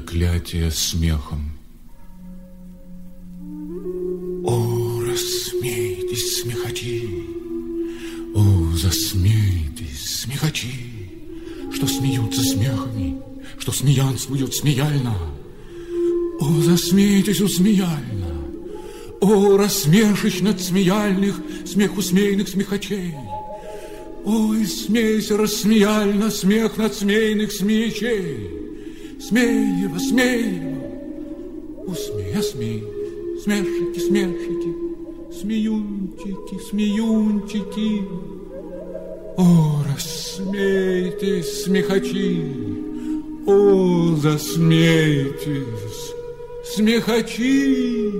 объятия смехом. О, рассмейтесь, смехачи, О, засмейтесь, смехачи, Что смеются смехами, Что смеянствуют смеяльно. О, засмейтесь усмеяльно, О, рассмешищ над смеяльных, Смех усмейных смехачей. Ой, смейся рассмеяльно, Смех над смейных смеячей. Смеево, усмея, смей, смешики, смешики, смеюнчики, смеюнчики. О, рассмейтесь, смехачи, о, засмейтесь, смехачи.